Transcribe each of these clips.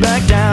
back down.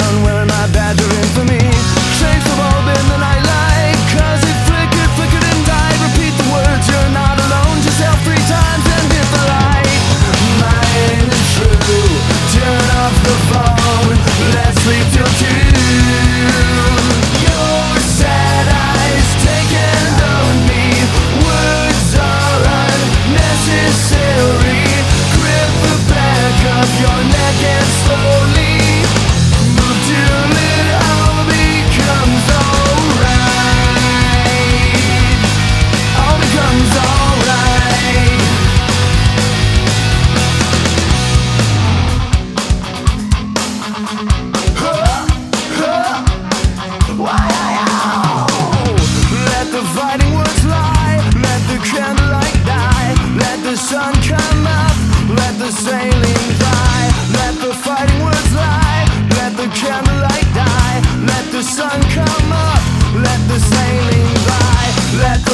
Sailing die, let the fighting words lie, let the candlelight die, let the sun come up, let the sailing die, let